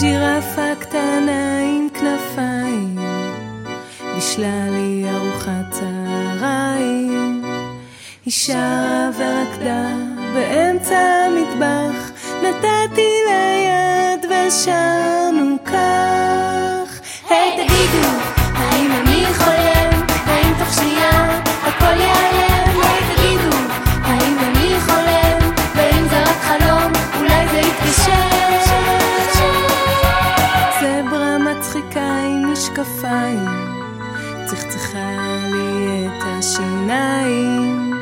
ג'ירפה קטנה עם כנפיים, בישלה לי ארוחת צהריים. היא שרה ורקדה באמצע המטבח, נתתי לה יד ושרנו כך. היי תגיד משקפיים, צחצחה לי את השיניים.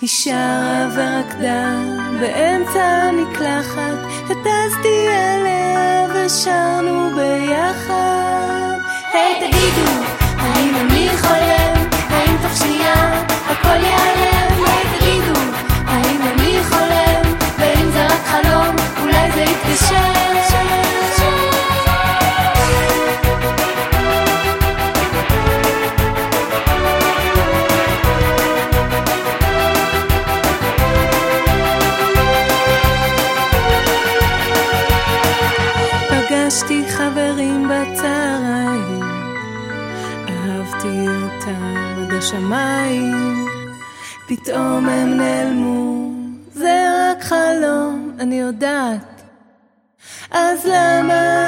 היא שרה ורקדה באמצע המקלחת, הטסתי עליה ושרנו ביחד. היי תגידו, בצהריים, אהבתי אותם עד השמיים, פתאום הם נעלמו, זה רק חלום, אני יודעת. אז למה